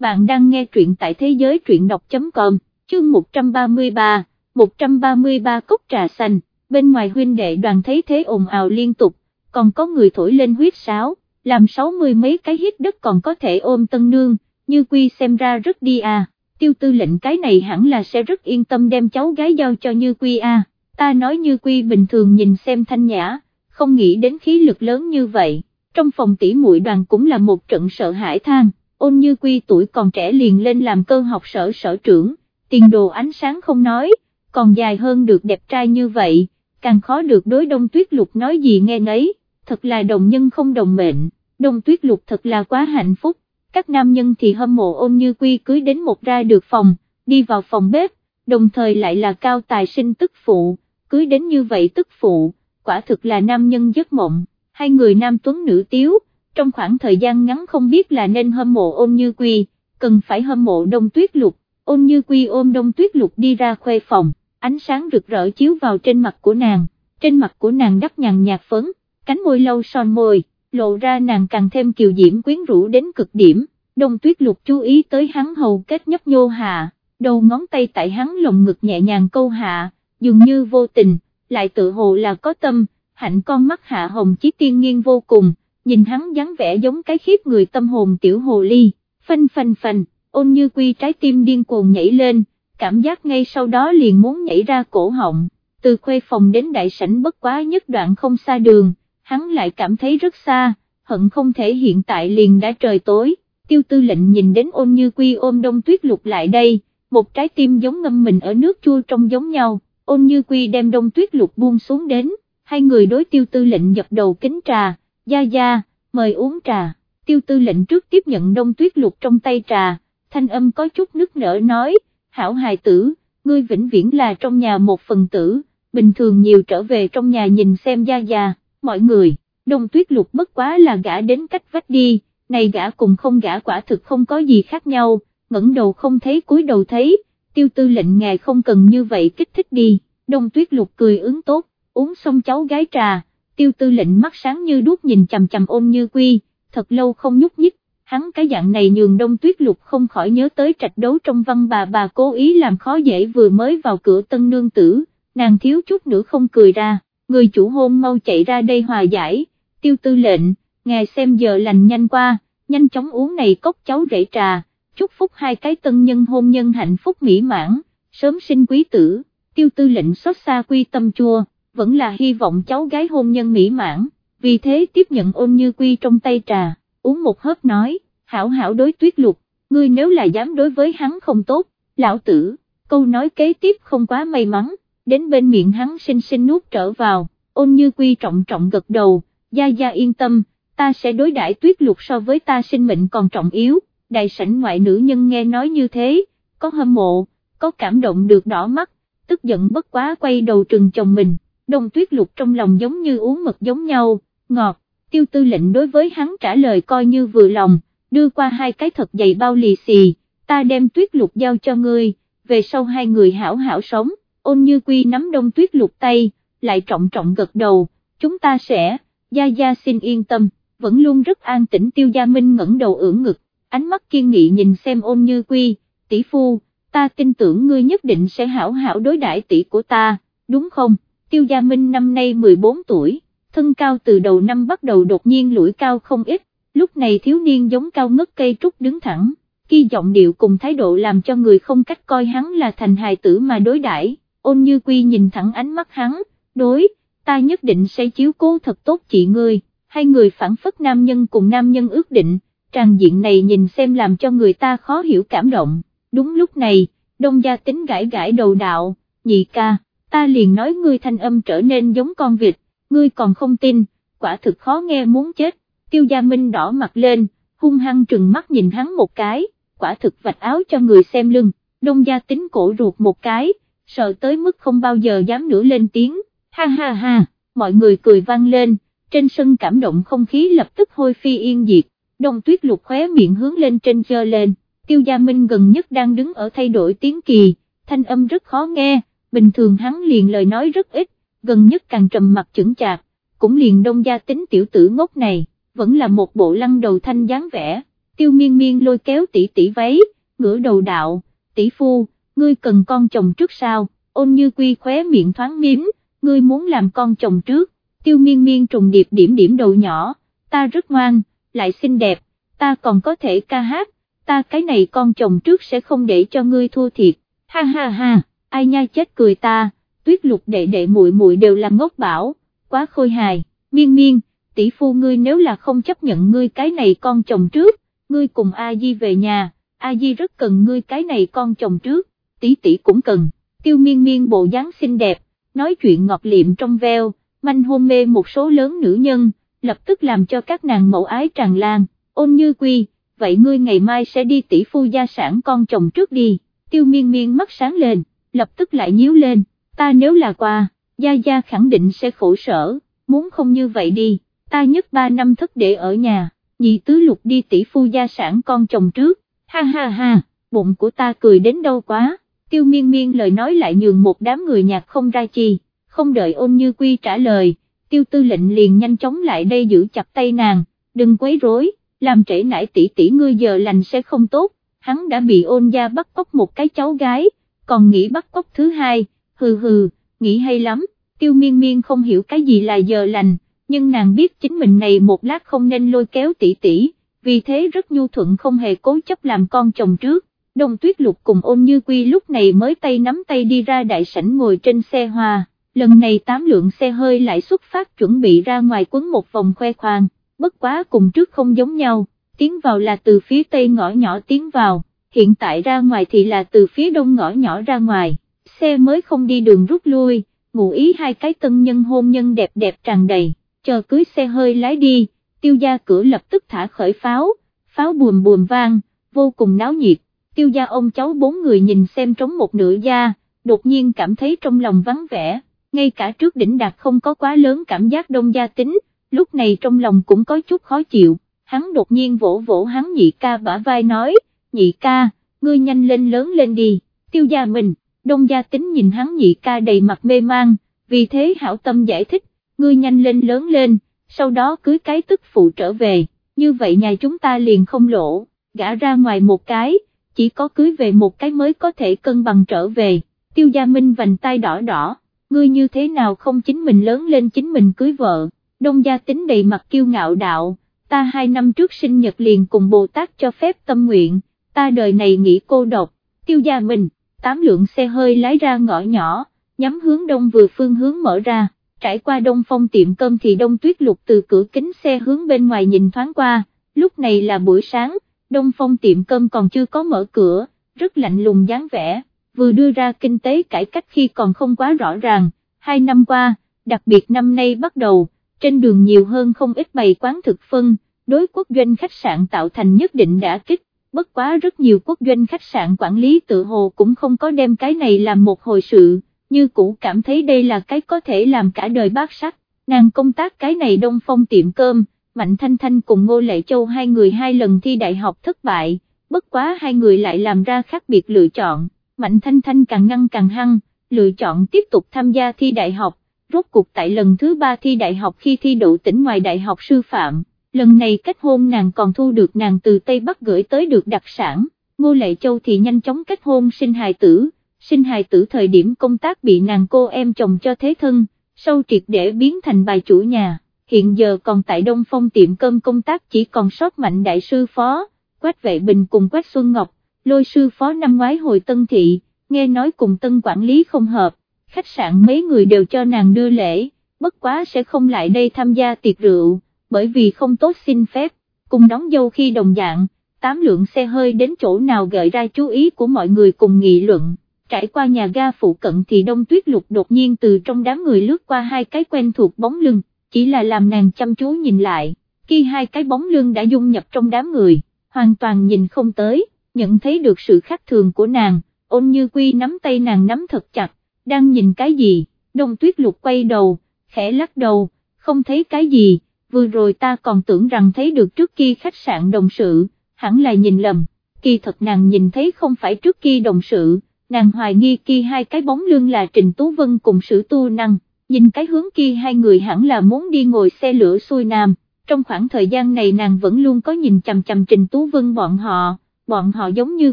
bạn đang nghe truyện tại thế giới truyện đọc.com, chương 133, 133 cốc trà xanh, bên ngoài huynh đệ đoàn thấy thế ồn ào liên tục, còn có người thổi lên huyết sáo, làm sáu mươi mấy cái hít đất còn có thể ôm tân nương, như quy xem ra rất đi à, tiêu tư lệnh cái này hẳn là sẽ rất yên tâm đem cháu gái giao cho như quy à, ta nói như quy bình thường nhìn xem thanh nhã, không nghĩ đến khí lực lớn như vậy, trong phòng tỷ muội đoàn cũng là một trận sợ hãi than, ôn như quy tuổi còn trẻ liền lên làm cơ học sở sở trưởng, tiền đồ ánh sáng không nói, còn dài hơn được đẹp trai như vậy, càng khó được đối đông tuyết lục nói gì nghe nấy, thật là đồng nhân không đồng mệnh, đông tuyết lục thật là quá hạnh phúc, các nam nhân thì hâm mộ ôn như quy cưới đến một ra được phòng, đi vào phòng bếp, đồng thời lại là cao tài sinh tức phụ, cưới đến như vậy tức phụ, quả thực là nam nhân giấc mộng, hai người nam tuấn nữ tiếu, trong khoảng thời gian ngắn không biết là nên hâm mộ ôn như quy, cần phải hâm mộ đông tuyết lục, ôn như quy ôm đông tuyết lục đi ra khuê phòng, ánh sáng rực rỡ chiếu vào trên mặt của nàng, trên mặt của nàng đắp nhằn nhạt phấn, cánh môi lâu son môi, lộ ra nàng càng thêm kiều diễm quyến rũ đến cực điểm, đông tuyết lục chú ý tới hắn hầu kết nhấp nhô hạ, đầu ngón tay tại hắn lồng ngực nhẹ nhàng câu hạ, dường như vô tình, lại tự hồ là có tâm, hạnh con mắt hạ hồng chí tiên nghiêng vô cùng, nhìn hắn dáng vẻ giống cái khiếp người tâm hồn tiểu hồ ly, phanh phanh phanh, ôn như quy trái tim điên cuồng nhảy lên, cảm giác ngay sau đó liền muốn nhảy ra cổ họng, từ khuê phòng đến đại sảnh bất quá nhất đoạn không xa đường, hắn lại cảm thấy rất xa, hận không thể hiện tại liền đã trời tối, tiêu tư lệnh nhìn đến ôn như quy ôm đông tuyết lục lại đây, một trái tim giống ngâm mình ở nước chua trong giống nhau, ôn như quy đem đông tuyết lục buông xuống đến, hai người đối tiêu tư lệnh dập đầu kính trà, gia gia, mời uống trà, tiêu tư lệnh trước tiếp nhận đông tuyết lục trong tay trà, thanh âm có chút nức nở nói, hảo hài tử, ngươi vĩnh viễn là trong nhà một phần tử, bình thường nhiều trở về trong nhà nhìn xem gia gia, mọi người, đông tuyết lục bất quá là gã đến cách vách đi, này gã cùng không gã quả thực không có gì khác nhau, ngẩng đầu không thấy cúi đầu thấy, tiêu tư lệnh ngài không cần như vậy kích thích đi, đông tuyết lục cười ứng tốt, uống xong cháu gái trà, tiêu tư lệnh mắt sáng như đuốc nhìn chằm chằm ôn như quy, thật lâu không nhúc nhích, hắn cái dạng này nhường đông tuyết lục không khỏi nhớ tới trạch đấu trong văn bà bà cố ý làm khó dễ vừa mới vào cửa tân nương tử, nàng thiếu chút nữa không cười ra, người chủ hôn mau chạy ra đây hòa giải, tiêu tư lệnh, ngài xem giờ lành nhanh qua, nhanh chóng uống này cốc cháu rễ trà, chúc phúc hai cái tân nhân hôn nhân hạnh phúc mỹ mãn, sớm sinh quý tử, tiêu tư lệnh xót xa quy tâm chua vẫn là hy vọng cháu gái hôn nhân mỹ mãn, vì thế tiếp nhận ôn như quy trong tay trà, uống một hớp nói, hảo hảo đối tuyết lục, ngươi nếu là dám đối với hắn không tốt, lão tử, câu nói kế tiếp không quá may mắn, đến bên miệng hắn xinh xinh nuốt trở vào, ôn như quy trọng trọng gật đầu, gia gia yên tâm, ta sẽ đối đãi tuyết lục so với ta sinh mệnh còn trọng yếu, đại sảnh ngoại nữ nhân nghe nói như thế, có hâm mộ, có cảm động được đỏ mắt, tức giận bất quá quay đầu trừng chồng mình đông tuyết lục trong lòng giống như uống mật giống nhau, ngọt, tiêu tư lệnh đối với hắn trả lời coi như vừa lòng, đưa qua hai cái thật dày bao lì xì, ta đem tuyết lục giao cho ngươi, về sau hai người hảo hảo sống, ôn như quy nắm đông tuyết lục tay, lại trọng trọng gật đầu, chúng ta sẽ, gia gia xin yên tâm, vẫn luôn rất an tĩnh tiêu gia minh ngẩng đầu ưỡn ngực, ánh mắt kiên nghị nhìn xem ôn như quy, tỷ phu, ta tin tưởng ngươi nhất định sẽ hảo hảo đối đãi tỷ của ta, đúng không? Tiêu Gia Minh năm nay 14 tuổi, thân cao từ đầu năm bắt đầu đột nhiên lũi cao không ít, lúc này thiếu niên giống cao ngất cây trúc đứng thẳng, khi giọng điệu cùng thái độ làm cho người không cách coi hắn là thành hài tử mà đối đãi. ôn như quy nhìn thẳng ánh mắt hắn, đối, ta nhất định sẽ chiếu cố thật tốt chị ngươi, hai người phản phất nam nhân cùng nam nhân ước định, tràn diện này nhìn xem làm cho người ta khó hiểu cảm động, đúng lúc này, đông gia tính gãi gãi đầu đạo, nhị ca ta liền nói ngươi thanh âm trở nên giống con vịt, ngươi còn không tin, quả thực khó nghe muốn chết, tiêu gia minh đỏ mặt lên, hung hăng trừng mắt nhìn hắn một cái, quả thực vạch áo cho người xem lưng, đông gia tính cổ ruột một cái, sợ tới mức không bao giờ dám nữa lên tiếng, ha ha ha, mọi người cười vang lên, trên sân cảm động không khí lập tức hôi phi yên diệt, đông tuyết lục khóe miệng hướng lên trên dơ lên, tiêu gia minh gần nhất đang đứng ở thay đổi tiếng kỳ, thanh âm rất khó nghe bình thường hắn liền lời nói rất ít, gần nhất càng trầm mặt chững chạc, cũng liền đông gia tính tiểu tử ngốc này, vẫn là một bộ lăng đầu thanh dáng vẻ, tiêu miên miên lôi kéo tỷ tỷ váy, ngửa đầu đạo, tỷ phu, ngươi cần con chồng trước sao, ôn như quy khóe miệng thoáng miếm, ngươi muốn làm con chồng trước, tiêu miên miên trùng điệp điểm điểm đầu nhỏ, ta rất ngoan, lại xinh đẹp, ta còn có thể ca hát, ta cái này con chồng trước sẽ không để cho ngươi thua thiệt, ha ha ha, ai nha chết cười ta, tuyết lục đệ đệ muội muội đều là ngốc bảo, quá khôi hài, miên miên, tỷ phu ngươi nếu là không chấp nhận ngươi cái này con chồng trước, ngươi cùng A Di về nhà, A Di rất cần ngươi cái này con chồng trước, tỷ tỷ cũng cần, tiêu miên miên bộ dáng xinh đẹp, nói chuyện ngọt liệm trong veo, manh hôn mê một số lớn nữ nhân, lập tức làm cho các nàng mẫu ái tràn lan, ôn như quy, vậy ngươi ngày mai sẽ đi tỷ phu gia sản con chồng trước đi, tiêu miên miên mắt sáng lên, lập tức lại nhíu lên, ta nếu là qua, gia gia khẳng định sẽ khổ sở, muốn không như vậy đi, ta nhất ba năm thất để ở nhà, nhị tứ lục đi tỷ phu gia sản con chồng trước, ha ha ha, bụng của ta cười đến đâu quá, tiêu miên miên lời nói lại nhường một đám người nhạc không ra chi, không đợi ôn như quy trả lời, tiêu tư lệnh liền nhanh chóng lại đây giữ chặt tay nàng, đừng quấy rối, làm trễ nải tỷ tỷ ngươi giờ lành sẽ không tốt, hắn đã bị ôn gia bắt cóc một cái cháu gái, còn nghĩ bắt cóc thứ hai, hừ hừ, nghĩ hay lắm, tiêu miên miên không hiểu cái gì là giờ lành, nhưng nàng biết chính mình này một lát không nên lôi kéo tỷ tỷ, vì thế rất nhu thuận không hề cố chấp làm con chồng trước. đồng tuyết lục cùng ôn như quy lúc này mới tay nắm tay đi ra đại sảnh ngồi trên xe hoa, lần này tám lượng xe hơi lại xuất phát chuẩn bị ra ngoài quấn một vòng khoe khoang, bất quá cùng trước không giống nhau, tiến vào là từ phía tây ngõ nhỏ tiến vào, hiện tại ra ngoài thì là từ phía đông ngõ nhỏ ra ngoài, xe mới không đi đường rút lui, ngụ ý hai cái tân nhân hôn nhân đẹp đẹp tràn đầy, chờ cưới xe hơi lái đi, tiêu gia cửa lập tức thả khởi pháo, pháo buồm buồm vang, vô cùng náo nhiệt, tiêu gia ông cháu bốn người nhìn xem trống một nửa gia, đột nhiên cảm thấy trong lòng vắng vẻ, ngay cả trước đỉnh đạt không có quá lớn cảm giác đông gia tính, lúc này trong lòng cũng có chút khó chịu, hắn đột nhiên vỗ vỗ hắn nhị ca bả vai nói, nhị ca, ngươi nhanh lên lớn lên đi, tiêu gia mình, đông gia tính nhìn hắn nhị ca đầy mặt mê mang, vì thế hảo tâm giải thích, ngươi nhanh lên lớn lên, sau đó cưới cái tức phụ trở về, như vậy nhà chúng ta liền không lỗ, gã ra ngoài một cái, chỉ có cưới về một cái mới có thể cân bằng trở về, tiêu gia minh vành tay đỏ đỏ, ngươi như thế nào không chính mình lớn lên chính mình cưới vợ, đông gia tính đầy mặt kiêu ngạo đạo, ta hai năm trước sinh nhật liền cùng Bồ Tát cho phép tâm nguyện, ta đời này nghĩ cô độc, tiêu gia mình, tám lượng xe hơi lái ra ngõ nhỏ, nhắm hướng đông vừa phương hướng mở ra, trải qua đông phong tiệm cơm thì đông tuyết lục từ cửa kính xe hướng bên ngoài nhìn thoáng qua, lúc này là buổi sáng, đông phong tiệm cơm còn chưa có mở cửa, rất lạnh lùng dáng vẻ, vừa đưa ra kinh tế cải cách khi còn không quá rõ ràng, hai năm qua, đặc biệt năm nay bắt đầu, trên đường nhiều hơn không ít bày quán thực phân, đối quốc doanh khách sạn tạo thành nhất định đã kích, bất quá rất nhiều quốc doanh khách sạn quản lý tự hồ cũng không có đem cái này làm một hồi sự, như cũ cảm thấy đây là cái có thể làm cả đời bác sắc, nàng công tác cái này đông phong tiệm cơm, Mạnh Thanh Thanh cùng Ngô Lệ Châu hai người hai lần thi đại học thất bại, bất quá hai người lại làm ra khác biệt lựa chọn, Mạnh Thanh Thanh càng ngăn càng hăng, lựa chọn tiếp tục tham gia thi đại học, rốt cuộc tại lần thứ ba thi đại học khi thi đậu tỉnh ngoài đại học sư phạm, lần này kết hôn nàng còn thu được nàng từ Tây Bắc gửi tới được đặc sản, Ngô Lệ Châu thì nhanh chóng kết hôn sinh hài tử, sinh hài tử thời điểm công tác bị nàng cô em chồng cho thế thân, sau triệt để biến thành bài chủ nhà, hiện giờ còn tại Đông Phong tiệm cơm công tác chỉ còn sót mạnh đại sư phó, Quách Vệ Bình cùng Quách Xuân Ngọc, lôi sư phó năm ngoái hồi Tân Thị, nghe nói cùng tân quản lý không hợp, khách sạn mấy người đều cho nàng đưa lễ, bất quá sẽ không lại đây tham gia tiệc rượu, bởi vì không tốt xin phép, cùng đón dâu khi đồng dạng, tám lượng xe hơi đến chỗ nào gợi ra chú ý của mọi người cùng nghị luận, trải qua nhà ga phụ cận thì đông tuyết lục đột nhiên từ trong đám người lướt qua hai cái quen thuộc bóng lưng, chỉ là làm nàng chăm chú nhìn lại, khi hai cái bóng lưng đã dung nhập trong đám người, hoàn toàn nhìn không tới, nhận thấy được sự khác thường của nàng, ôn như quy nắm tay nàng nắm thật chặt, đang nhìn cái gì, đông tuyết lục quay đầu, khẽ lắc đầu, không thấy cái gì, vừa rồi ta còn tưởng rằng thấy được trước kia khách sạn đồng sự, hẳn là nhìn lầm, kỳ thật nàng nhìn thấy không phải trước kia đồng sự, nàng hoài nghi kia hai cái bóng lưng là Trình Tú Vân cùng sử tu năng, nhìn cái hướng kia hai người hẳn là muốn đi ngồi xe lửa xuôi nam, trong khoảng thời gian này nàng vẫn luôn có nhìn chằm chằm Trình Tú Vân bọn họ, bọn họ giống như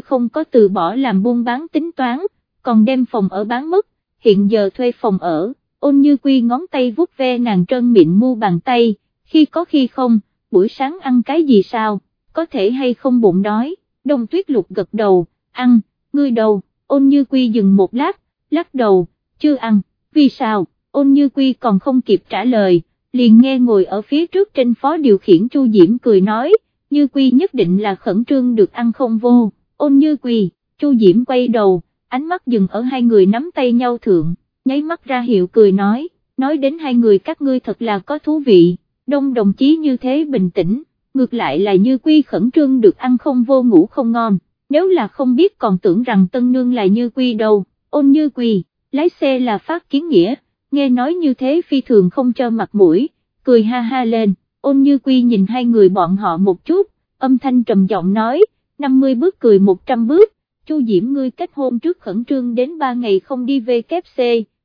không có từ bỏ làm buôn bán tính toán, còn đem phòng ở bán mất, hiện giờ thuê phòng ở, ôn như quy ngón tay vuốt ve nàng trơn miệng mu bàn tay, khi có khi không, buổi sáng ăn cái gì sao, có thể hay không bụng đói, đông tuyết lục gật đầu, ăn, ngươi đầu, ôn như quy dừng một lát, lắc đầu, chưa ăn, vì sao, ôn như quy còn không kịp trả lời, liền nghe ngồi ở phía trước trên phó điều khiển Chu Diễm cười nói, như quy nhất định là khẩn trương được ăn không vô, ôn như quy, Chu Diễm quay đầu, ánh mắt dừng ở hai người nắm tay nhau thượng, nháy mắt ra hiệu cười nói, nói đến hai người các ngươi thật là có thú vị, đông đồng chí như thế bình tĩnh, ngược lại là như quy khẩn trương được ăn không vô ngủ không ngon, nếu là không biết còn tưởng rằng tân nương là như quy đâu, ôn như quy, lái xe là phát kiến nghĩa, nghe nói như thế phi thường không cho mặt mũi, cười ha ha lên, ôn như quy nhìn hai người bọn họ một chút, âm thanh trầm giọng nói, 50 bước cười 100 bước, Chu Diễm ngươi kết hôn trước khẩn trương đến 3 ngày không đi về kép C,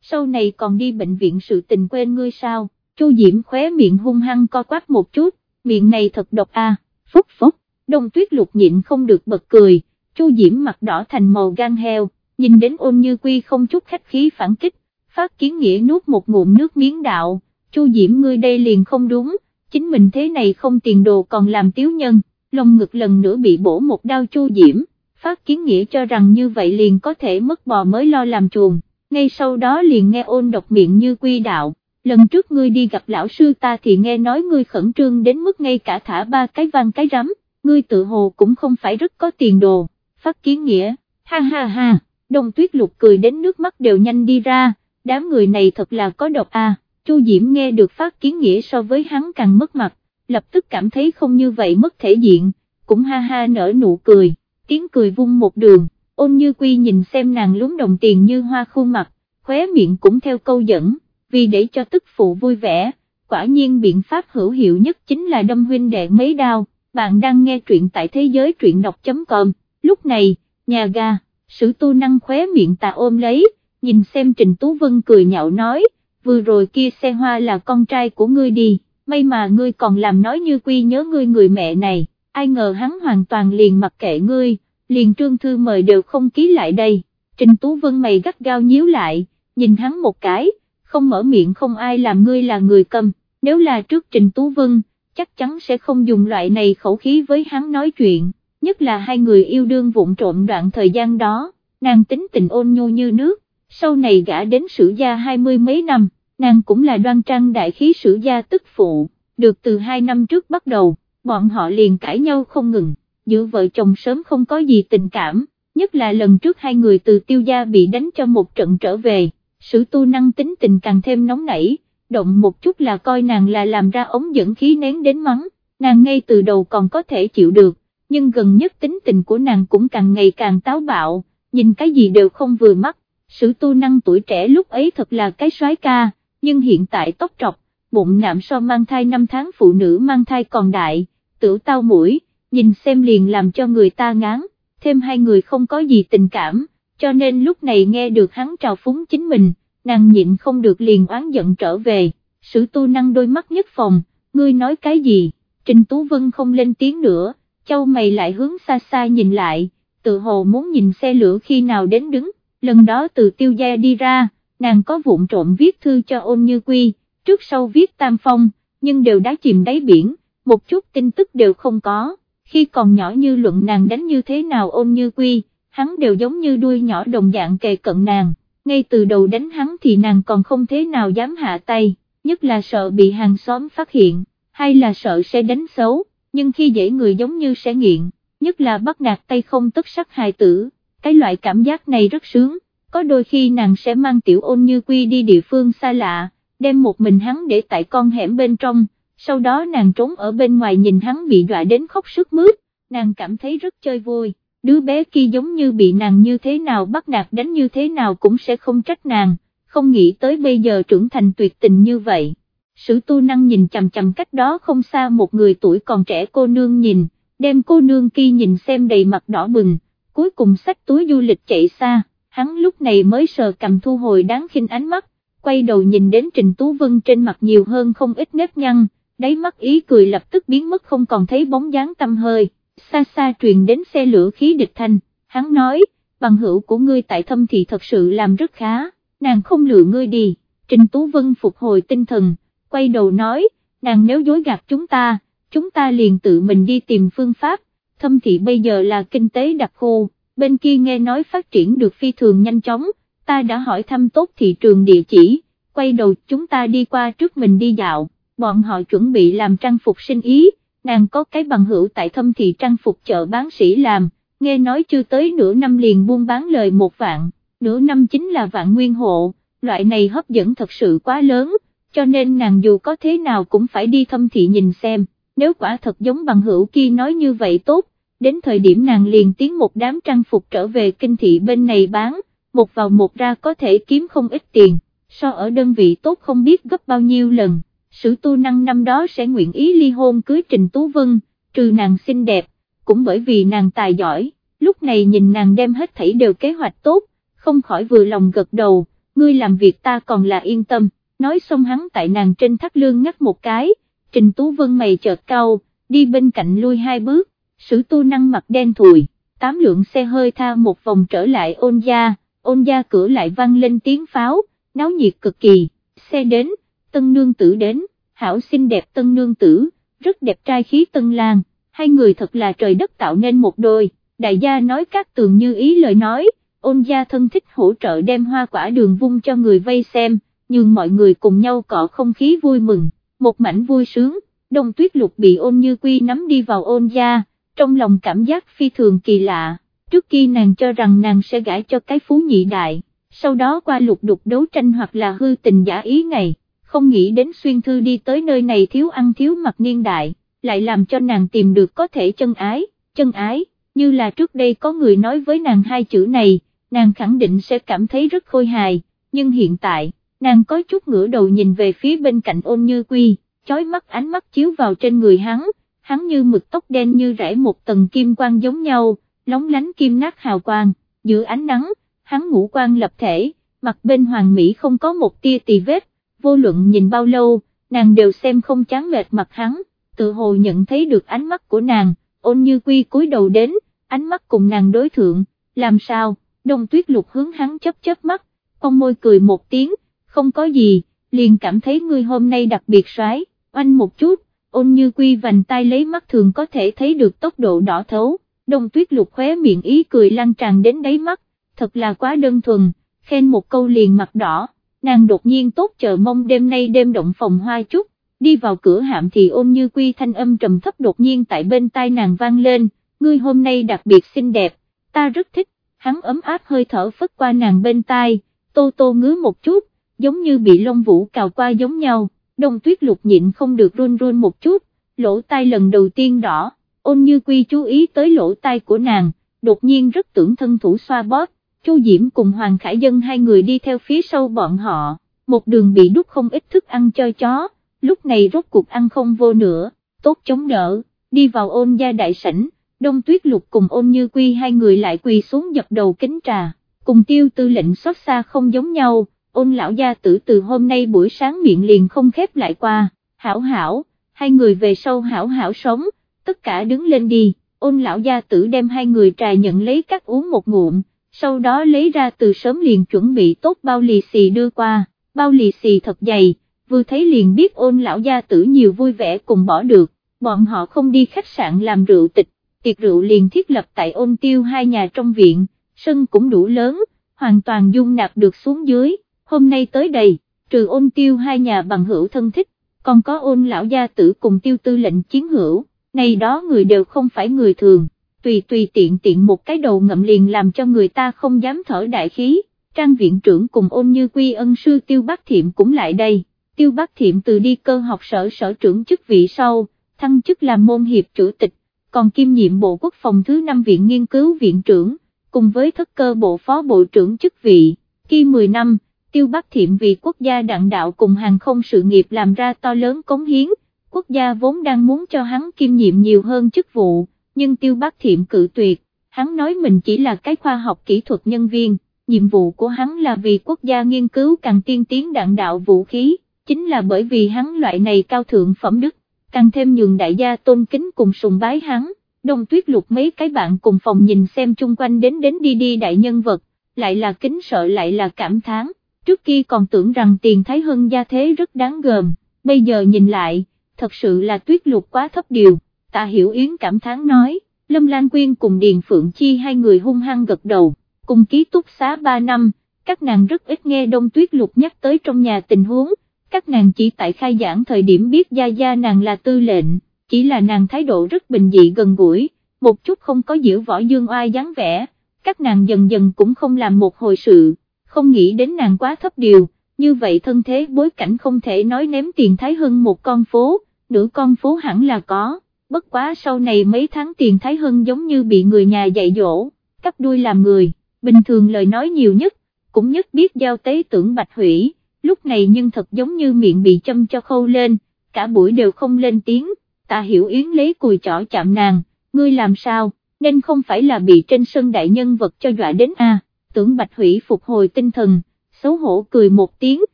sau này còn đi bệnh viện sự tình quên ngươi sao, Chu Diễm khóe miệng hung hăng co quát một chút, miệng này thật độc a, phúc phúc, đông tuyết lục nhịn không được bật cười, Chu Diễm mặt đỏ thành màu gan heo, nhìn đến ôn như quy không chút khách khí phản kích, phát kiến nghĩa nuốt một ngụm nước miếng đạo, Chu Diễm ngươi đây liền không đúng, chính mình thế này không tiền đồ còn làm tiếu nhân, lồng ngực lần nữa bị bổ một đau Chu Diễm, phát kiến nghĩa cho rằng như vậy liền có thể mất bò mới lo làm chuồng, ngay sau đó liền nghe ôn độc miệng như quy đạo, lần trước ngươi đi gặp lão sư ta thì nghe nói ngươi khẩn trương đến mức ngay cả thả ba cái vang cái rắm, ngươi tự hồ cũng không phải rất có tiền đồ, phát kiến nghĩa, ha ha ha, đông tuyết lục cười đến nước mắt đều nhanh đi ra, đám người này thật là có độc à, Chu Diễm nghe được phát kiến nghĩa so với hắn càng mất mặt, lập tức cảm thấy không như vậy mất thể diện, cũng ha ha nở nụ cười, tiếng cười vung một đường, ôn như quy nhìn xem nàng lúng đồng tiền như hoa khuôn mặt, khóe miệng cũng theo câu dẫn, vì để cho tức phụ vui vẻ, quả nhiên biện pháp hữu hiệu nhất chính là đâm huynh đệ mấy đao, bạn đang nghe truyện tại thế giới truyện đọc.com, lúc này, nhà ga, sử tu năng khóe miệng tà ôm lấy, nhìn xem Trình Tú Vân cười nhạo nói, vừa rồi kia xe hoa là con trai của ngươi đi, may mà ngươi còn làm nói như quy nhớ ngươi người mẹ này, ai ngờ hắn hoàn toàn liền mặc kệ ngươi, liền trương thư mời đều không ký lại đây, Trình Tú Vân mày gắt gao nhíu lại, nhìn hắn một cái, không mở miệng không ai làm ngươi là người cầm, nếu là trước Trình Tú Vân, chắc chắn sẽ không dùng loại này khẩu khí với hắn nói chuyện, nhất là hai người yêu đương vụn trộn đoạn thời gian đó, nàng tính tình ôn nhu như nước, sau này gã đến sử gia hai mươi mấy năm, nàng cũng là đoan trang đại khí sử gia tức phụ, được từ hai năm trước bắt đầu, bọn họ liền cãi nhau không ngừng, giữa vợ chồng sớm không có gì tình cảm, nhất là lần trước hai người từ tiêu gia bị đánh cho một trận trở về, sử tu năng tính tình càng thêm nóng nảy, động một chút là coi nàng là làm ra ống dẫn khí nén đến mắng, nàng ngay từ đầu còn có thể chịu được, nhưng gần nhất tính tình của nàng cũng càng ngày càng táo bạo, nhìn cái gì đều không vừa mắt, sử tu năng tuổi trẻ lúc ấy thật là cái soái ca, nhưng hiện tại tóc trọc, bụng nạm so mang thai 5 tháng phụ nữ mang thai còn đại, tử tao mũi, nhìn xem liền làm cho người ta ngán, thêm hai người không có gì tình cảm, cho nên lúc này nghe được hắn trào phúng chính mình, nàng nhịn không được liền oán giận trở về, sử tu năng đôi mắt nhất phòng, ngươi nói cái gì, Trình Tú Vân không lên tiếng nữa, châu mày lại hướng xa xa nhìn lại, tự hồ muốn nhìn xe lửa khi nào đến đứng, lần đó từ tiêu gia đi ra, nàng có vụn trộm viết thư cho ôn như quy, trước sau viết tam phong, nhưng đều đã chìm đáy biển, một chút tin tức đều không có, khi còn nhỏ như luận nàng đánh như thế nào ôn như quy, hắn đều giống như đuôi nhỏ đồng dạng kề cận nàng, ngay từ đầu đánh hắn thì nàng còn không thế nào dám hạ tay, nhất là sợ bị hàng xóm phát hiện, hay là sợ sẽ đánh xấu, nhưng khi dễ người giống như sẽ nghiện, nhất là bắt nạt tay không tất sắc hài tử cái loại cảm giác này rất sướng, có đôi khi nàng sẽ mang tiểu ôn như quy đi địa phương xa lạ, đem một mình hắn để tại con hẻm bên trong, sau đó nàng trốn ở bên ngoài nhìn hắn bị dọa đến khóc sức mướt, nàng cảm thấy rất chơi vui, đứa bé kia giống như bị nàng như thế nào bắt nạt đánh như thế nào cũng sẽ không trách nàng, không nghĩ tới bây giờ trưởng thành tuyệt tình như vậy. Sử tu năng nhìn chằm chằm cách đó không xa một người tuổi còn trẻ cô nương nhìn, đem cô nương kia nhìn xem đầy mặt đỏ bừng, cuối cùng xách túi du lịch chạy xa, hắn lúc này mới sờ cầm thu hồi đáng khinh ánh mắt, quay đầu nhìn đến Trình Tú Vân trên mặt nhiều hơn không ít nếp nhăn, đáy mắt ý cười lập tức biến mất không còn thấy bóng dáng tâm hơi, xa xa truyền đến xe lửa khí địch thanh, hắn nói, bằng hữu của ngươi tại thâm thị thật sự làm rất khá, nàng không lừa ngươi đi, Trình Tú Vân phục hồi tinh thần, quay đầu nói, nàng nếu dối gạt chúng ta, chúng ta liền tự mình đi tìm phương pháp, thâm thị bây giờ là kinh tế đặc khu, bên kia nghe nói phát triển được phi thường nhanh chóng, ta đã hỏi thăm tốt thị trường địa chỉ, quay đầu chúng ta đi qua trước mình đi dạo, bọn họ chuẩn bị làm trang phục sinh ý, nàng có cái bằng hữu tại thâm thị trang phục chợ bán sĩ làm, nghe nói chưa tới nửa năm liền buôn bán lời một vạn, nửa năm chính là vạn nguyên hộ, loại này hấp dẫn thật sự quá lớn, cho nên nàng dù có thế nào cũng phải đi thâm thị nhìn xem, nếu quả thật giống bằng hữu kia nói như vậy tốt, đến thời điểm nàng liền tiến một đám trang phục trở về kinh thị bên này bán, một vào một ra có thể kiếm không ít tiền, so ở đơn vị tốt không biết gấp bao nhiêu lần, sử tu năng năm đó sẽ nguyện ý ly hôn cưới Trình Tú Vân, trừ nàng xinh đẹp, cũng bởi vì nàng tài giỏi, lúc này nhìn nàng đem hết thảy đều kế hoạch tốt, không khỏi vừa lòng gật đầu, ngươi làm việc ta còn là yên tâm, nói xong hắn tại nàng trên thắt lương ngắt một cái, Trình Tú Vân mày chợt cau, đi bên cạnh lui hai bước, sử tu năng mặt đen thùi, tám lượng xe hơi tha một vòng trở lại ôn gia, ôn gia cửa lại vang lên tiếng pháo, náo nhiệt cực kỳ, xe đến, tân nương tử đến, hảo xinh đẹp tân nương tử, rất đẹp trai khí tân lang, hai người thật là trời đất tạo nên một đôi, đại gia nói các tường như ý lời nói, ôn gia thân thích hỗ trợ đem hoa quả đường vung cho người vây xem, nhưng mọi người cùng nhau cọ không khí vui mừng, một mảnh vui sướng, đông tuyết lục bị ôn như quy nắm đi vào ôn gia, trong lòng cảm giác phi thường kỳ lạ, trước khi nàng cho rằng nàng sẽ gãi cho cái phú nhị đại, sau đó qua lục đục đấu tranh hoặc là hư tình giả ý ngày, không nghĩ đến xuyên thư đi tới nơi này thiếu ăn thiếu mặc niên đại, lại làm cho nàng tìm được có thể chân ái, chân ái, như là trước đây có người nói với nàng hai chữ này, nàng khẳng định sẽ cảm thấy rất khôi hài, nhưng hiện tại, nàng có chút ngửa đầu nhìn về phía bên cạnh ôn như quy, chói mắt ánh mắt chiếu vào trên người hắn, hắn như mực tóc đen như rải một tầng kim quang giống nhau, lóng lánh kim nát hào quang, giữa ánh nắng, hắn ngũ quan lập thể, mặt bên hoàng mỹ không có một tia tì vết, vô luận nhìn bao lâu, nàng đều xem không chán mệt mặt hắn, tự hồ nhận thấy được ánh mắt của nàng, ôn như quy cúi đầu đến, ánh mắt cùng nàng đối thượng, làm sao, đông tuyết lục hướng hắn chấp chớp mắt, con môi cười một tiếng, không có gì, liền cảm thấy ngươi hôm nay đặc biệt soái, oanh một chút, ôn như quy vành tay lấy mắt thường có thể thấy được tốc độ đỏ thấu, đông tuyết lục khóe miệng ý cười lan tràn đến đáy mắt, thật là quá đơn thuần, khen một câu liền mặt đỏ, nàng đột nhiên tốt chờ mong đêm nay đêm động phòng hoa chút, đi vào cửa hạm thì ôn như quy thanh âm trầm thấp đột nhiên tại bên tai nàng vang lên, ngươi hôm nay đặc biệt xinh đẹp, ta rất thích, hắn ấm áp hơi thở phất qua nàng bên tai, tô tô ngứa một chút, giống như bị lông vũ cào qua giống nhau, đông tuyết lục nhịn không được run run một chút, lỗ tai lần đầu tiên đỏ, ôn như quy chú ý tới lỗ tai của nàng, đột nhiên rất tưởng thân thủ xoa bóp, Chu Diễm cùng Hoàng Khải Dân hai người đi theo phía sau bọn họ, một đường bị đút không ít thức ăn cho chó, lúc này rốt cuộc ăn không vô nữa, tốt chống đỡ, đi vào ôn gia đại sảnh, đông tuyết lục cùng ôn như quy hai người lại quỳ xuống dập đầu kính trà, cùng tiêu tư lệnh xót xa không giống nhau, ôn lão gia tử từ hôm nay buổi sáng miệng liền không khép lại qua, hảo hảo, hai người về sau hảo hảo sống, tất cả đứng lên đi, ôn lão gia tử đem hai người trà nhận lấy cắt uống một ngụm, sau đó lấy ra từ sớm liền chuẩn bị tốt bao lì xì đưa qua, bao lì xì thật dày, vừa thấy liền biết ôn lão gia tử nhiều vui vẻ cùng bỏ được, bọn họ không đi khách sạn làm rượu tịch, tiệc rượu liền thiết lập tại ôn tiêu hai nhà trong viện, sân cũng đủ lớn, hoàn toàn dung nạp được xuống dưới, hôm nay tới đây, trừ ôn tiêu hai nhà bằng hữu thân thích, còn có ôn lão gia tử cùng tiêu tư lệnh chiến hữu, này đó người đều không phải người thường tùy tùy tiện tiện một cái đầu ngậm liền làm cho người ta không dám thở đại khí, trang viện trưởng cùng ôn như quy ân sư tiêu bác thiệm cũng lại đây, tiêu bác thiệm từ đi cơ học sở sở trưởng chức vị sau, thăng chức làm môn hiệp chủ tịch, còn kiêm nhiệm bộ quốc phòng thứ năm viện nghiên cứu viện trưởng, cùng với thất cơ bộ phó bộ trưởng chức vị, khi 10 năm, tiêu bác thiệm vì quốc gia đặng đạo cùng hàng không sự nghiệp làm ra to lớn cống hiến, quốc gia vốn đang muốn cho hắn kiêm nhiệm nhiều hơn chức vụ nhưng tiêu bác thiệm cự tuyệt, hắn nói mình chỉ là cái khoa học kỹ thuật nhân viên, nhiệm vụ của hắn là vì quốc gia nghiên cứu càng tiên tiến đạn đạo vũ khí, chính là bởi vì hắn loại này cao thượng phẩm đức, càng thêm nhường đại gia tôn kính cùng sùng bái hắn, đông tuyết lục mấy cái bạn cùng phòng nhìn xem chung quanh đến đến đi đi đại nhân vật, lại là kính sợ lại là cảm thán, trước kia còn tưởng rằng tiền Thái Hưng gia thế rất đáng gờm, bây giờ nhìn lại, thật sự là tuyết lục quá thấp điều, tạ hiểu yến cảm thán nói, Lâm Lan Quyên cùng Điền Phượng Chi hai người hung hăng gật đầu, cùng ký túc xá 3 năm, các nàng rất ít nghe đông tuyết lục nhắc tới trong nhà tình huống, các nàng chỉ tại khai giảng thời điểm biết gia gia nàng là tư lệnh, chỉ là nàng thái độ rất bình dị gần gũi, một chút không có diễu võ dương oai dáng vẻ, các nàng dần dần cũng không làm một hồi sự, không nghĩ đến nàng quá thấp điều, như vậy thân thế bối cảnh không thể nói ném tiền thái hơn một con phố, nửa con phố hẳn là có, bất quá sau này mấy tháng tiền thái hơn giống như bị người nhà dạy dỗ, cắp đuôi làm người, bình thường lời nói nhiều nhất, cũng nhất biết giao tế tưởng bạch hủy lúc này nhưng thật giống như miệng bị châm cho khâu lên, cả buổi đều không lên tiếng, tạ hiểu yến lấy cùi chỏ chạm nàng, ngươi làm sao, nên không phải là bị trên sân đại nhân vật cho dọa đến a. tưởng bạch hủy phục hồi tinh thần, xấu hổ cười một tiếng,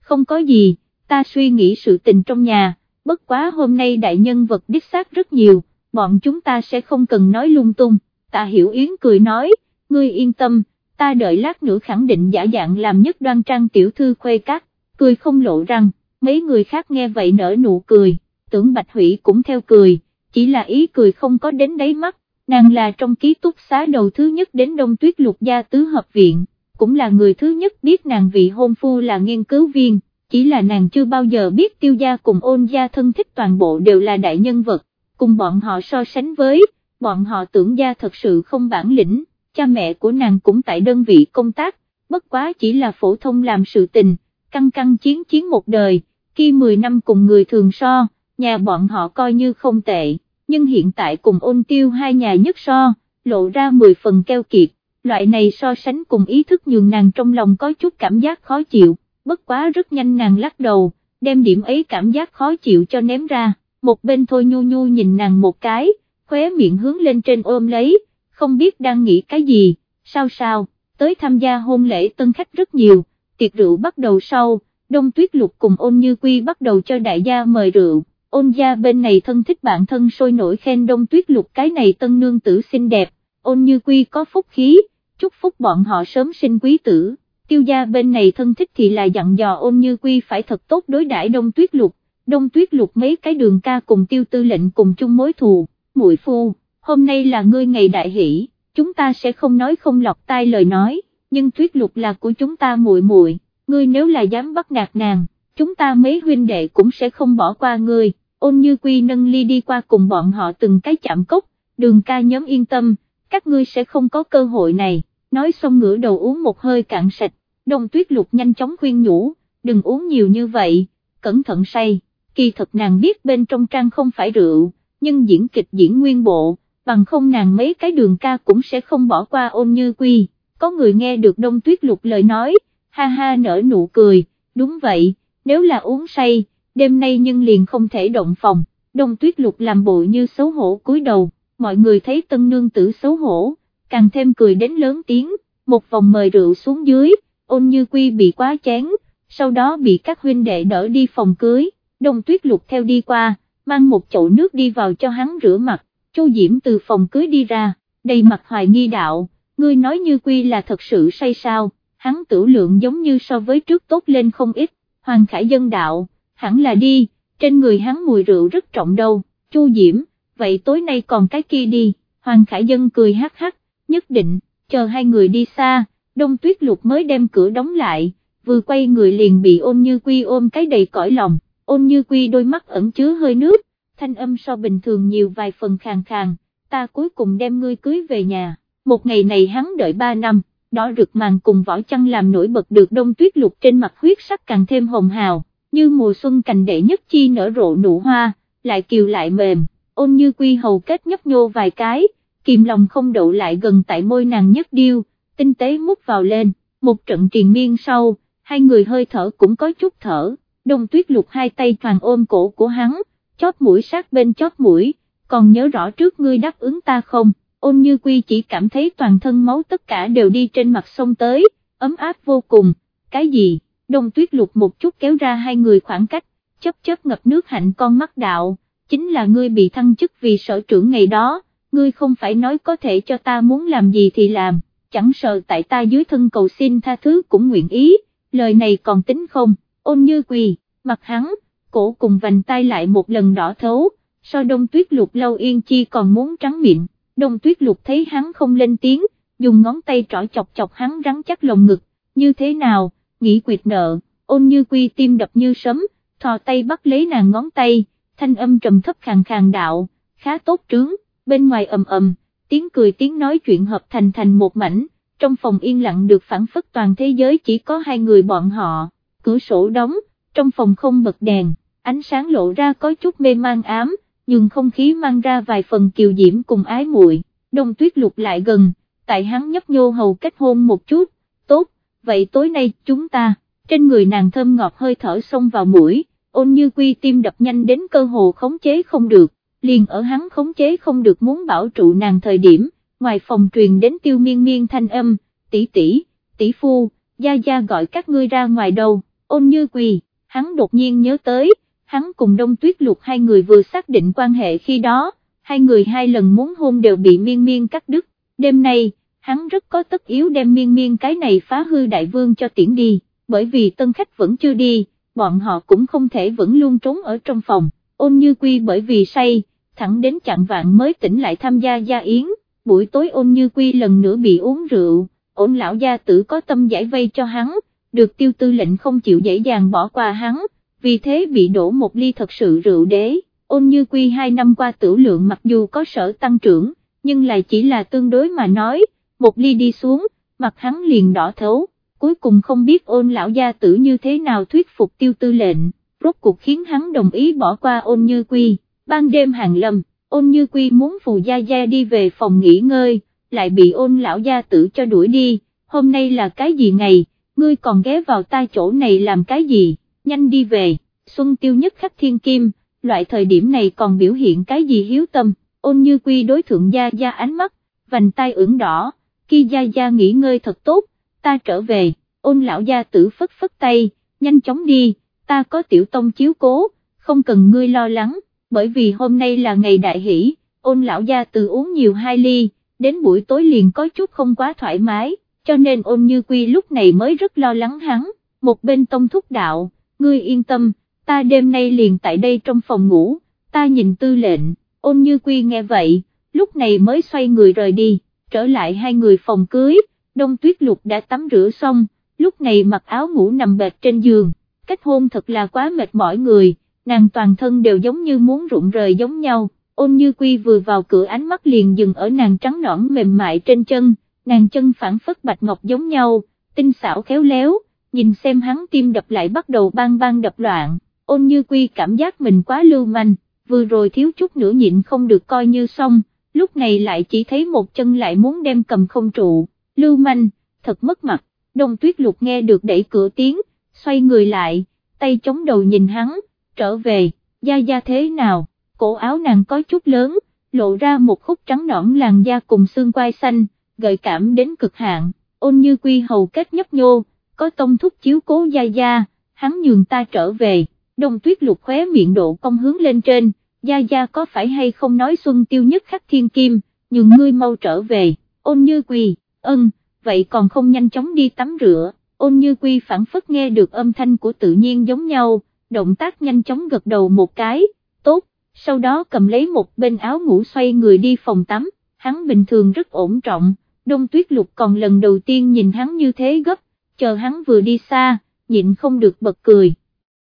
không có gì, ta suy nghĩ sự tình trong nhà, bất quá hôm nay đại nhân vật đích xác rất nhiều, bọn chúng ta sẽ không cần nói lung tung, tạ hiểu yến cười nói, ngươi yên tâm, ta đợi lát nữa khẳng định giả dạng làm nhất đoan trang tiểu thư khuê các, cười không lộ răng, mấy người khác nghe vậy nở nụ cười, tưởng Bạch Hủy cũng theo cười, chỉ là ý cười không có đến đáy mắt, nàng là trong ký túc xá đầu thứ nhất đến Đông Tuyết Lục Gia Tứ Hợp Viện, cũng là người thứ nhất biết nàng vị hôn phu là nghiên cứu viên, chỉ là nàng chưa bao giờ biết tiêu gia cùng ôn gia thân thích toàn bộ đều là đại nhân vật, cùng bọn họ so sánh với, bọn họ tưởng gia thật sự không bản lĩnh, cha mẹ của nàng cũng tại đơn vị công tác, bất quá chỉ là phổ thông làm sự tình căng căng chiến chiến một đời, khi 10 năm cùng người thường so, nhà bọn họ coi như không tệ, nhưng hiện tại cùng ôn tiêu hai nhà nhất so, lộ ra 10 phần keo kiệt, loại này so sánh cùng ý thức nhường nàng trong lòng có chút cảm giác khó chịu, bất quá rất nhanh nàng lắc đầu, đem điểm ấy cảm giác khó chịu cho ném ra, một bên thôi nhu nhu nhìn nàng một cái, khóe miệng hướng lên trên ôm lấy, không biết đang nghĩ cái gì, sao sao, tới tham gia hôn lễ tân khách rất nhiều, tiệc rượu bắt đầu sau, Đông Tuyết Lục cùng ôn như quy bắt đầu cho đại gia mời rượu, ôn gia bên này thân thích bạn thân sôi nổi khen Đông Tuyết Lục cái này tân nương tử xinh đẹp, ôn như quy có phúc khí, chúc phúc bọn họ sớm sinh quý tử, tiêu gia bên này thân thích thì là dặn dò ôn như quy phải thật tốt đối đãi Đông Tuyết Lục, Đông Tuyết Lục mấy cái đường ca cùng tiêu tư lệnh cùng chung mối thù, muội phu, hôm nay là ngươi ngày đại hỷ, chúng ta sẽ không nói không lọc tai lời nói nhưng tuyết lục là của chúng ta muội muội, ngươi nếu là dám bắt nạt nàng, chúng ta mấy huynh đệ cũng sẽ không bỏ qua ngươi, ôn như quy nâng ly đi qua cùng bọn họ từng cái chạm cốc, đường ca nhóm yên tâm, các ngươi sẽ không có cơ hội này, nói xong ngửa đầu uống một hơi cạn sạch, đông tuyết lục nhanh chóng khuyên nhủ, đừng uống nhiều như vậy, cẩn thận say, kỳ thật nàng biết bên trong trang không phải rượu, nhưng diễn kịch diễn nguyên bộ, bằng không nàng mấy cái đường ca cũng sẽ không bỏ qua ôn như quy. Có người nghe được đông tuyết lục lời nói, ha ha nở nụ cười, đúng vậy, nếu là uống say, đêm nay nhưng liền không thể động phòng, đông tuyết lục làm bộ như xấu hổ cúi đầu, mọi người thấy tân nương tử xấu hổ, càng thêm cười đến lớn tiếng, một vòng mời rượu xuống dưới, ôn như quy bị quá chén, sau đó bị các huynh đệ đỡ đi phòng cưới, đông tuyết lục theo đi qua, mang một chậu nước đi vào cho hắn rửa mặt, Chu Diễm từ phòng cưới đi ra, đầy mặt hoài nghi đạo ngươi nói như quy là thật sự say sao, hắn tử lượng giống như so với trước tốt lên không ít, Hoàng Khải dân đạo, hẳn là đi, trên người hắn mùi rượu rất trọng đâu, Chu Diễm, vậy tối nay còn cái kia đi, Hoàng Khải dân cười hắc hắc, nhất định, chờ hai người đi xa, đông tuyết lục mới đem cửa đóng lại, vừa quay người liền bị ôn như quy ôm cái đầy cõi lòng, ôn như quy đôi mắt ẩn chứa hơi nước, thanh âm so bình thường nhiều vài phần khàn khàn, ta cuối cùng đem ngươi cưới về nhà. Một ngày này hắn đợi ba năm, đỏ rực màn cùng võ chăn làm nổi bật được đông tuyết lục trên mặt huyết sắc càng thêm hồng hào, như mùa xuân cành đệ nhất chi nở rộ nụ hoa, lại kiều lại mềm, ôn như quy hầu kết nhấp nhô vài cái, kìm lòng không đậu lại gần tại môi nàng nhất điêu, tinh tế mút vào lên, một trận triền miên sau, hai người hơi thở cũng có chút thở, đông tuyết lục hai tay toàn ôm cổ của hắn, chóp mũi sát bên chóp mũi, còn nhớ rõ trước ngươi đáp ứng ta không? ôn như quy chỉ cảm thấy toàn thân máu tất cả đều đi trên mặt sông tới, ấm áp vô cùng, cái gì, đông tuyết lục một chút kéo ra hai người khoảng cách, chấp chấp ngập nước hạnh con mắt đạo, chính là ngươi bị thăng chức vì sở trưởng ngày đó, ngươi không phải nói có thể cho ta muốn làm gì thì làm, chẳng sợ tại ta dưới thân cầu xin tha thứ cũng nguyện ý, lời này còn tính không, ôn như quỳ, mặt hắn, cổ cùng vành tay lại một lần đỏ thấu, so đông tuyết lục lâu yên chi còn muốn trắng miệng, đông tuyết lục thấy hắn không lên tiếng, dùng ngón tay trỏ chọc chọc hắn rắn chắc lồng ngực, như thế nào, nghĩ quyệt nợ, ôn như quy tim đập như sấm, thò tay bắt lấy nàng ngón tay, thanh âm trầm thấp khàn khàn đạo, khá tốt trướng, bên ngoài ầm ầm, tiếng cười tiếng nói chuyện hợp thành thành một mảnh, trong phòng yên lặng được phản phất toàn thế giới chỉ có hai người bọn họ, cửa sổ đóng, trong phòng không bật đèn, ánh sáng lộ ra có chút mê mang ám, nhưng không khí mang ra vài phần kiều diễm cùng ái muội. đông tuyết lục lại gần, tại hắn nhấp nhô hầu kết hôn một chút, tốt, vậy tối nay chúng ta, trên người nàng thơm ngọt hơi thở xông vào mũi, ôn như quy tim đập nhanh đến cơ hồ khống chế không được, liền ở hắn khống chế không được muốn bảo trụ nàng thời điểm, ngoài phòng truyền đến tiêu miên miên thanh âm, tỷ tỷ, tỷ phu, gia gia gọi các ngươi ra ngoài đầu ôn như quỳ, hắn đột nhiên nhớ tới, hắn cùng đông tuyết lục hai người vừa xác định quan hệ khi đó, hai người hai lần muốn hôn đều bị miên miên cắt đứt, đêm nay, hắn rất có tất yếu đem miên miên cái này phá hư đại vương cho tiễn đi, bởi vì tân khách vẫn chưa đi, bọn họ cũng không thể vẫn luôn trốn ở trong phòng, ôn như quy bởi vì say, thẳng đến chặn vạn mới tỉnh lại tham gia gia yến, buổi tối ôn như quy lần nữa bị uống rượu, ôn lão gia tử có tâm giải vây cho hắn, được tiêu tư lệnh không chịu dễ dàng bỏ qua hắn, vì thế bị đổ một ly thật sự rượu đế, ôn như quy hai năm qua tử lượng mặc dù có sở tăng trưởng, nhưng lại chỉ là tương đối mà nói, một ly đi xuống, mặt hắn liền đỏ thấu, cuối cùng không biết ôn lão gia tử như thế nào thuyết phục tiêu tư lệnh, rốt cuộc khiến hắn đồng ý bỏ qua ôn như quy, ban đêm hàng lâm, ôn như quy muốn phù gia gia đi về phòng nghỉ ngơi, lại bị ôn lão gia tử cho đuổi đi, hôm nay là cái gì ngày, ngươi còn ghé vào tai chỗ này làm cái gì, nhanh đi về, xuân tiêu nhất khắc thiên kim, loại thời điểm này còn biểu hiện cái gì hiếu tâm, ôn như quy đối thượng gia gia ánh mắt, vành tay ửng đỏ, khi gia gia nghỉ ngơi thật tốt, ta trở về, ôn lão gia tử phất phất tay, nhanh chóng đi, ta có tiểu tông chiếu cố, không cần ngươi lo lắng, bởi vì hôm nay là ngày đại hỷ, ôn lão gia từ uống nhiều hai ly, đến buổi tối liền có chút không quá thoải mái, cho nên ôn như quy lúc này mới rất lo lắng hắn, một bên tông thúc đạo, ngươi yên tâm, ta đêm nay liền tại đây trong phòng ngủ, ta nhìn tư lệnh, ôn như quy nghe vậy, lúc này mới xoay người rời đi, trở lại hai người phòng cưới, đông tuyết lục đã tắm rửa xong, lúc này mặc áo ngủ nằm bệt trên giường, kết hôn thật là quá mệt mỏi người, nàng toàn thân đều giống như muốn rụng rời giống nhau, ôn như quy vừa vào cửa ánh mắt liền dừng ở nàng trắng nõn mềm mại trên chân, nàng chân phản phất bạch ngọc giống nhau, tinh xảo khéo léo, nhìn xem hắn tim đập lại bắt đầu bang bang đập loạn, ôn như quy cảm giác mình quá lưu manh, vừa rồi thiếu chút nữa nhịn không được coi như xong, lúc này lại chỉ thấy một chân lại muốn đem cầm không trụ, lưu manh, thật mất mặt, đông tuyết lục nghe được đẩy cửa tiếng, xoay người lại, tay chống đầu nhìn hắn, trở về, da da thế nào, cổ áo nàng có chút lớn, lộ ra một khúc trắng nõn làn da cùng xương quai xanh, gợi cảm đến cực hạn, ôn như quy hầu kết nhấp nhô, có tông thúc chiếu cố da da, hắn nhường ta trở về, đông tuyết lục khóe miệng độ công hướng lên trên, da da có phải hay không nói xuân tiêu nhất khắc thiên kim, nhường ngươi mau trở về, ôn như quy, ân, vậy còn không nhanh chóng đi tắm rửa, ôn như quy phản phất nghe được âm thanh của tự nhiên giống nhau, động tác nhanh chóng gật đầu một cái, tốt, sau đó cầm lấy một bên áo ngủ xoay người đi phòng tắm, hắn bình thường rất ổn trọng, đông tuyết lục còn lần đầu tiên nhìn hắn như thế gấp, chờ hắn vừa đi xa, nhịn không được bật cười.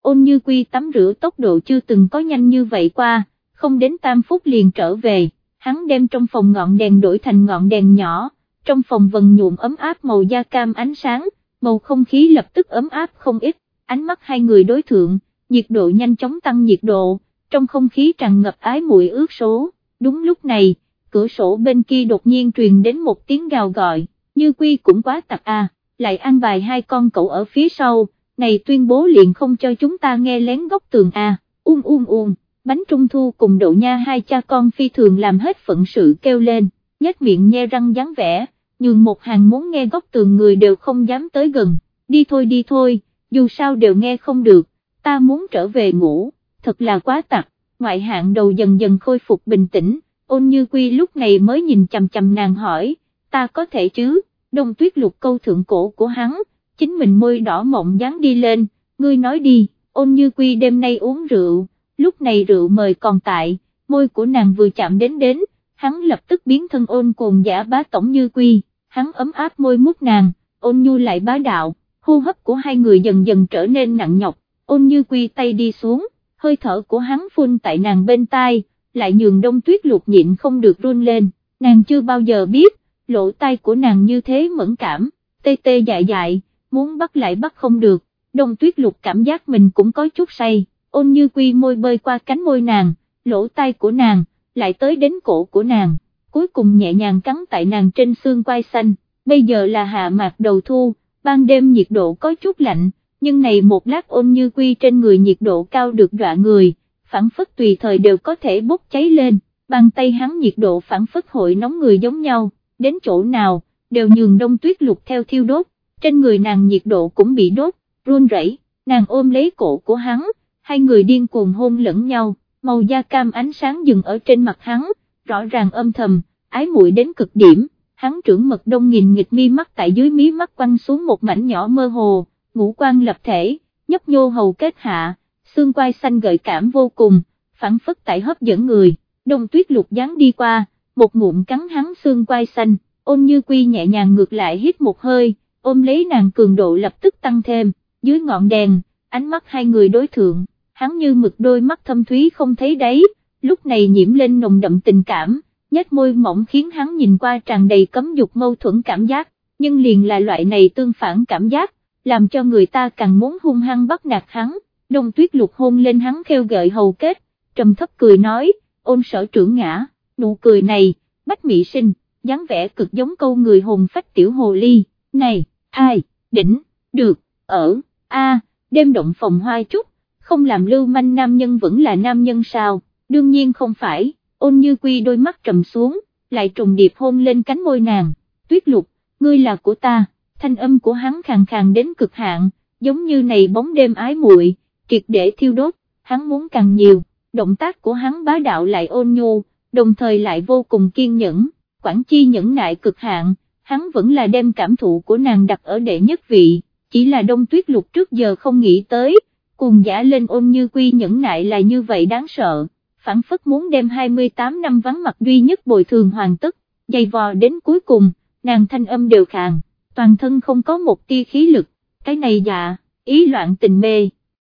Ôn như quy tắm rửa tốc độ chưa từng có nhanh như vậy qua, không đến tam phút liền trở về, hắn đem trong phòng ngọn đèn đổi thành ngọn đèn nhỏ, trong phòng vần nhuộm ấm áp màu da cam ánh sáng, bầu không khí lập tức ấm áp không ít, ánh mắt hai người đối thượng, nhiệt độ nhanh chóng tăng nhiệt độ, trong không khí tràn ngập ái mùi ướt số, đúng lúc này, cửa sổ bên kia đột nhiên truyền đến một tiếng gào gọi, như quy cũng quá tặc à, lại ăn bài hai con cậu ở phía sau, này tuyên bố liền không cho chúng ta nghe lén góc tường à, um um um, bánh trung thu cùng đậu nha hai cha con phi thường làm hết phận sự kêu lên, nhếch miệng nhe răng dáng vẻ, nhường một hàng muốn nghe góc tường người đều không dám tới gần, đi thôi đi thôi, dù sao đều nghe không được, ta muốn trở về ngủ, thật là quá tặc, ngoại hạng đầu dần dần khôi phục bình tĩnh, ôn như quy lúc này mới nhìn chầm chầm nàng hỏi, ta có thể chứ, đông tuyết lục câu thượng cổ của hắn, chính mình môi đỏ mộng dán đi lên, ngươi nói đi, ôn như quy đêm nay uống rượu, lúc này rượu mời còn tại, môi của nàng vừa chạm đến đến, hắn lập tức biến thân ôn cuồng giả bá tổng như quy, hắn ấm áp môi mút nàng, ôn nhu lại bá đạo, hô hấp của hai người dần dần trở nên nặng nhọc, ôn như quy tay đi xuống, hơi thở của hắn phun tại nàng bên tai, lại nhường đông tuyết lục nhịn không được run lên, nàng chưa bao giờ biết, lỗ tai của nàng như thế mẫn cảm, tê tê dại dại, muốn bắt lại bắt không được, đông tuyết lục cảm giác mình cũng có chút say, ôn như quy môi bơi qua cánh môi nàng, lỗ tai của nàng, lại tới đến cổ của nàng, cuối cùng nhẹ nhàng cắn tại nàng trên xương quai xanh, bây giờ là hạ mạc đầu thu, ban đêm nhiệt độ có chút lạnh, nhưng này một lát ôn như quy trên người nhiệt độ cao được dọa người, phản phất tùy thời đều có thể bốc cháy lên, bàn tay hắn nhiệt độ phản phất hội nóng người giống nhau, đến chỗ nào, đều nhường đông tuyết lục theo thiêu đốt, trên người nàng nhiệt độ cũng bị đốt, run rẩy, nàng ôm lấy cổ của hắn, hai người điên cuồng hôn lẫn nhau, màu da cam ánh sáng dừng ở trên mặt hắn, rõ ràng âm thầm, ái muội đến cực điểm, hắn trưởng mật đông nghìn nghịch mi mắt tại dưới mí mắt quăng xuống một mảnh nhỏ mơ hồ, ngũ quan lập thể, nhấp nhô hầu kết hạ, xương quai xanh gợi cảm vô cùng, phản phất tại hấp dẫn người, đông tuyết lục dáng đi qua, một ngụm cắn hắn xương quai xanh, ôn như quy nhẹ nhàng ngược lại hít một hơi, ôm lấy nàng cường độ lập tức tăng thêm, dưới ngọn đèn, ánh mắt hai người đối thượng, hắn như mực đôi mắt thâm thúy không thấy đấy, lúc này nhiễm lên nồng đậm tình cảm, nhếch môi mỏng khiến hắn nhìn qua tràn đầy cấm dục mâu thuẫn cảm giác, nhưng liền là loại này tương phản cảm giác, làm cho người ta càng muốn hung hăng bắt nạt hắn, đông tuyết lục hôn lên hắn kheo gợi hầu kết, trầm thấp cười nói, ôn sở trưởng ngã, nụ cười này, bách mỹ sinh, dáng vẻ cực giống câu người hồn phách tiểu hồ ly, này, ai, đỉnh, được, ở, a, đêm động phòng hoa chút, không làm lưu manh nam nhân vẫn là nam nhân sao, đương nhiên không phải, ôn như quy đôi mắt trầm xuống, lại trùng điệp hôn lên cánh môi nàng, tuyết lục, ngươi là của ta, thanh âm của hắn khàn khàn đến cực hạn, giống như này bóng đêm ái muội, triệt để thiêu đốt, hắn muốn càng nhiều, động tác của hắn bá đạo lại ôn nhu, đồng thời lại vô cùng kiên nhẫn, quản chi nhẫn nại cực hạn, hắn vẫn là đem cảm thụ của nàng đặt ở đệ nhất vị, chỉ là đông tuyết lục trước giờ không nghĩ tới, cùng giả lên ôn như quy nhẫn nại là như vậy đáng sợ, phản phất muốn đem 28 năm vắng mặt duy nhất bồi thường hoàn tất, dày vò đến cuối cùng, nàng thanh âm đều khàn, toàn thân không có một tia khí lực, cái này dạ, ý loạn tình mê.